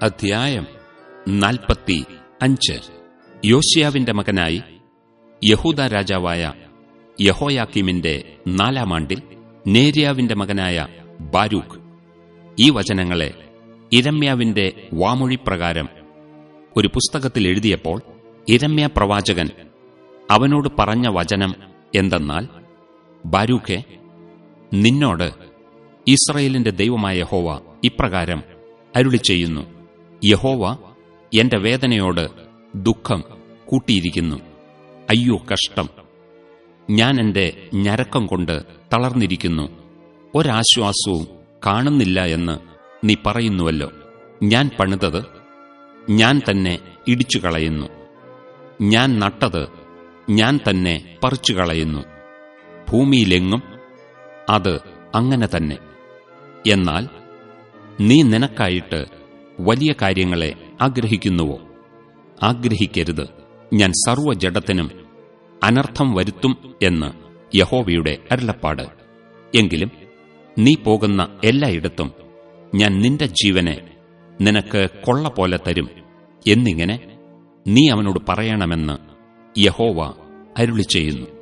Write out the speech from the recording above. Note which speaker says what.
Speaker 1: അധ്യായം നാൽപ്പത്തി അഞ്ച്. യോശിയാവിന്റെ മകനായി യഹൂദ രാജാവായ യഹോയാക്കിമിന്റെ നാലാം ആണ്ടിൽ നേര്യാവിന്റെ മകനായ ബാരൂഖ് ഈ വചനങ്ങളെ ഇരമ്യാവിന്റെ വാമൊഴി പ്രകാരം ഒരു പുസ്തകത്തിൽ എഴുതിയപ്പോൾ ഇരമ്യ പ്രവാചകൻ അവനോട് പറഞ്ഞ വചനം എന്തെന്നാൽ ബാരൂഖെ നിന്നോട് ഇസ്രയേലിന്റെ ദൈവമായ ഹോവ ഇപ്രകാരം അരുളി ചെയ്യുന്നു യഹോവ എന്റെ വേദനയോട് ദുഃഖം കൂട്ടിയിരിക്കുന്നു. അയ്യോ കഷ്ടം. ഞാൻ എന്റെ ഞരക്കം കൊണ്ട് തളർന്നിരിക്കുന്നു. ഒരാശ്വാസവും കാണുന്നില്ല എന്ന് നീ പറയുന്നുവല്ലോ. ഞാൻ പണിതത് ഞാൻ തന്നെ ഇടിച്ചു കളയുന്നു ഞാൻ നട്ടത് ഞാൻ തന്നെ പറിച്ചു കളയുന്നു ഭൂമിയിലെങ്ങും അത് അങ്ങനെ തന്നെ. എന്നാൽ നീ നിനക്കായിട്ട് വലിയ കാര്യങ്ങളെ ആഗ്രഹിക്കുന്നുവോ? ആഗ്രഹിക്കരുത്. ഞാൻ സർവജഡത്തിനും അനർത്ഥം വരുത്തും എന്ന് യഹോവയുടെ അരുളപ്പാട്. എങ്കിലും നീ പോകുന്ന എല്ലായിടത്തും ഞാൻ നിന്റെ ജീവനെ നിനക്ക് കൊള്ള പോലെ തരും എന്നിങ്ങനെ നീ അവനോട് പറയണമെന്ന് യഹോവ അരുളി ചെയ്യുന്നു